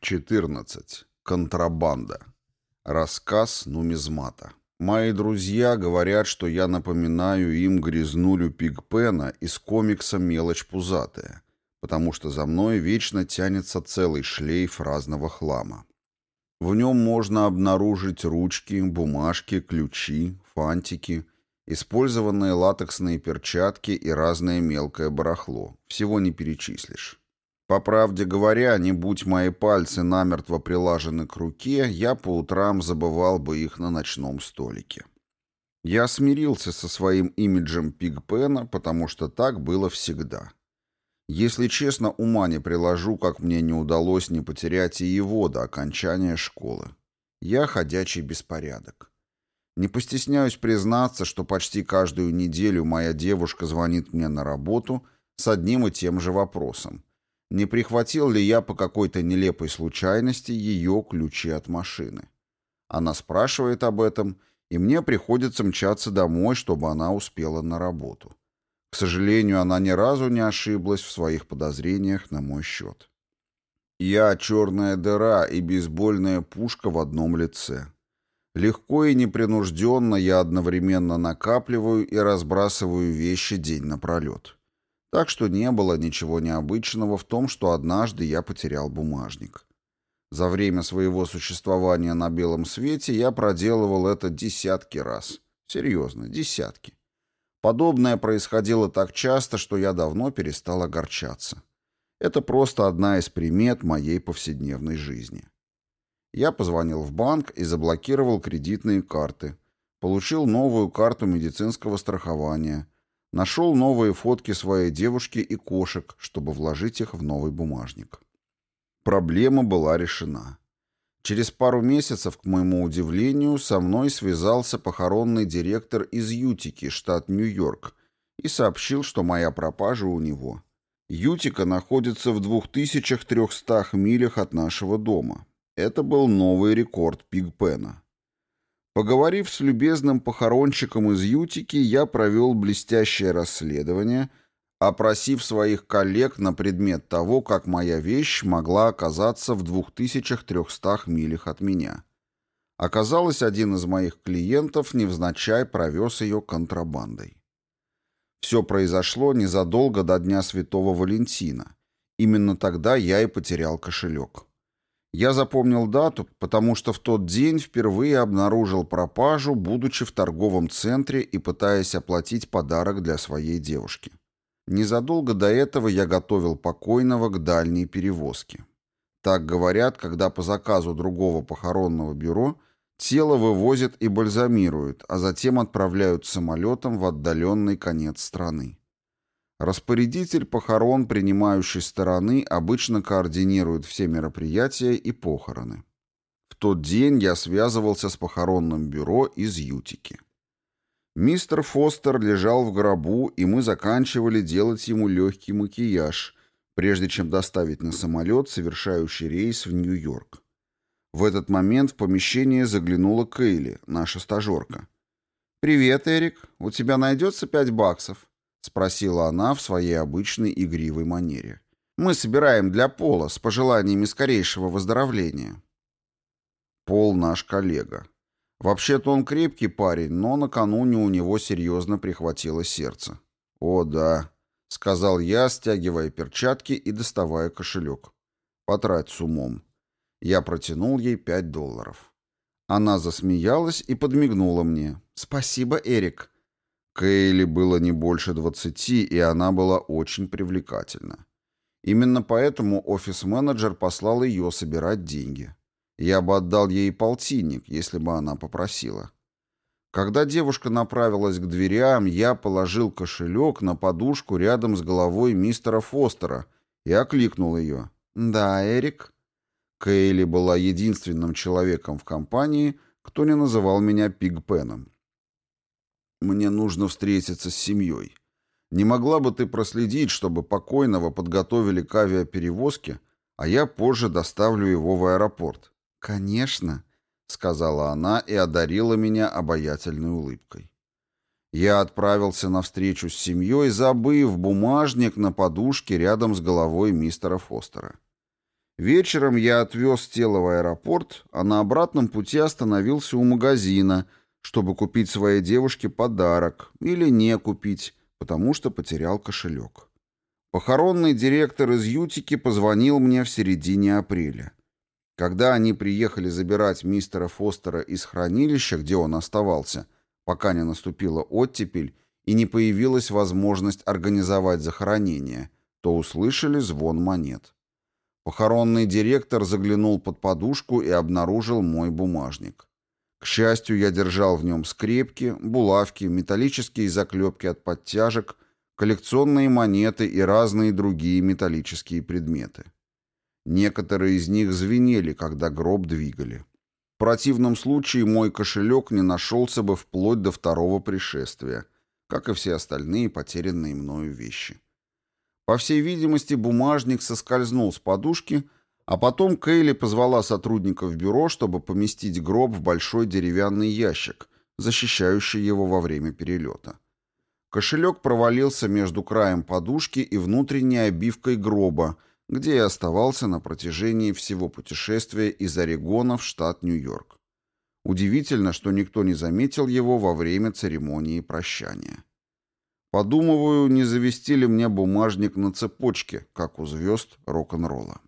14. Контрабанда. Рассказ нумизмата. Мои друзья говорят, что я напоминаю им грязнулю Пигпена из комикса «Мелочь пузатая», потому что за мной вечно тянется целый шлейф разного хлама. В нем можно обнаружить ручки, бумажки, ключи, фантики, использованные латексные перчатки и разное мелкое барахло. Всего не перечислишь. По правде говоря, не будь мои пальцы намертво прилажены к руке, я по утрам забывал бы их на ночном столике. Я смирился со своим имиджем Пигпена, потому что так было всегда. Если честно, ума не приложу, как мне не удалось не потерять и его до окончания школы. Я ходячий беспорядок. Не постесняюсь признаться, что почти каждую неделю моя девушка звонит мне на работу с одним и тем же вопросом не прихватил ли я по какой-то нелепой случайности ее ключи от машины. Она спрашивает об этом, и мне приходится мчаться домой, чтобы она успела на работу. К сожалению, она ни разу не ошиблась в своих подозрениях на мой счет. Я черная дыра и бейсбольная пушка в одном лице. Легко и непринужденно я одновременно накапливаю и разбрасываю вещи день напролет. Так что не было ничего необычного в том, что однажды я потерял бумажник. За время своего существования на белом свете я проделывал это десятки раз. Серьезно, десятки. Подобное происходило так часто, что я давно перестал огорчаться. Это просто одна из примет моей повседневной жизни. Я позвонил в банк и заблокировал кредитные карты. Получил новую карту медицинского страхования – Нашел новые фотки своей девушки и кошек, чтобы вложить их в новый бумажник. Проблема была решена. Через пару месяцев, к моему удивлению, со мной связался похоронный директор из Ютики, штат Нью-Йорк, и сообщил, что моя пропажа у него. Ютика находится в 2300 милях от нашего дома. Это был новый рекорд Пигпена. Поговорив с любезным похоронщиком из Ютики, я провел блестящее расследование, опросив своих коллег на предмет того, как моя вещь могла оказаться в 2300 милях от меня. Оказалось, один из моих клиентов невзначай провез ее контрабандой. Все произошло незадолго до Дня Святого Валентина. Именно тогда я и потерял кошелек. Я запомнил дату, потому что в тот день впервые обнаружил пропажу, будучи в торговом центре и пытаясь оплатить подарок для своей девушки. Незадолго до этого я готовил покойного к дальней перевозке. Так говорят, когда по заказу другого похоронного бюро тело вывозят и бальзамируют, а затем отправляют самолетом в отдаленный конец страны. Распорядитель похорон принимающей стороны обычно координирует все мероприятия и похороны. В тот день я связывался с похоронным бюро из Ютики. Мистер Фостер лежал в гробу, и мы заканчивали делать ему легкий макияж, прежде чем доставить на самолет, совершающий рейс в Нью-Йорк. В этот момент в помещение заглянула Кейли, наша стажерка. «Привет, Эрик. У тебя найдется пять баксов?» — спросила она в своей обычной игривой манере. «Мы собираем для Пола с пожеланиями скорейшего выздоровления». Пол наш коллега. Вообще-то он крепкий парень, но накануне у него серьезно прихватило сердце. «О, да», — сказал я, стягивая перчатки и доставая кошелек. «Потрать с умом». Я протянул ей пять долларов. Она засмеялась и подмигнула мне. «Спасибо, Эрик. Кейли было не больше двадцати, и она была очень привлекательна. Именно поэтому офис-менеджер послал ее собирать деньги. Я бы отдал ей полтинник, если бы она попросила. Когда девушка направилась к дверям, я положил кошелек на подушку рядом с головой мистера Фостера и окликнул ее. «Да, Эрик?» Кейли была единственным человеком в компании, кто не называл меня Пигпеном. Мне нужно встретиться с семьей. Не могла бы ты проследить, чтобы покойного подготовили к авиаперевозке, а я позже доставлю его в аэропорт?» «Конечно», — сказала она и одарила меня обаятельной улыбкой. Я отправился на встречу с семьей, забыв бумажник на подушке рядом с головой мистера Фостера. Вечером я отвез тело в аэропорт, а на обратном пути остановился у магазина, чтобы купить своей девушке подарок или не купить, потому что потерял кошелек. Похоронный директор из Ютики позвонил мне в середине апреля. Когда они приехали забирать мистера Фостера из хранилища, где он оставался, пока не наступила оттепель и не появилась возможность организовать захоронение, то услышали звон монет. Похоронный директор заглянул под подушку и обнаружил мой бумажник. К счастью, я держал в нем скрепки, булавки, металлические заклепки от подтяжек, коллекционные монеты и разные другие металлические предметы. Некоторые из них звенели, когда гроб двигали. В противном случае мой кошелек не нашелся бы вплоть до второго пришествия, как и все остальные потерянные мною вещи. По всей видимости, бумажник соскользнул с подушки, а потом Кейли позвала сотрудников бюро, чтобы поместить гроб в большой деревянный ящик, защищающий его во время перелета. Кошелек провалился между краем подушки и внутренней обивкой гроба, где и оставался на протяжении всего путешествия из Орегона в штат Нью-Йорк. Удивительно, что никто не заметил его во время церемонии прощания. Подумываю, не завести ли мне бумажник на цепочке, как у звезд рок-н-ролла.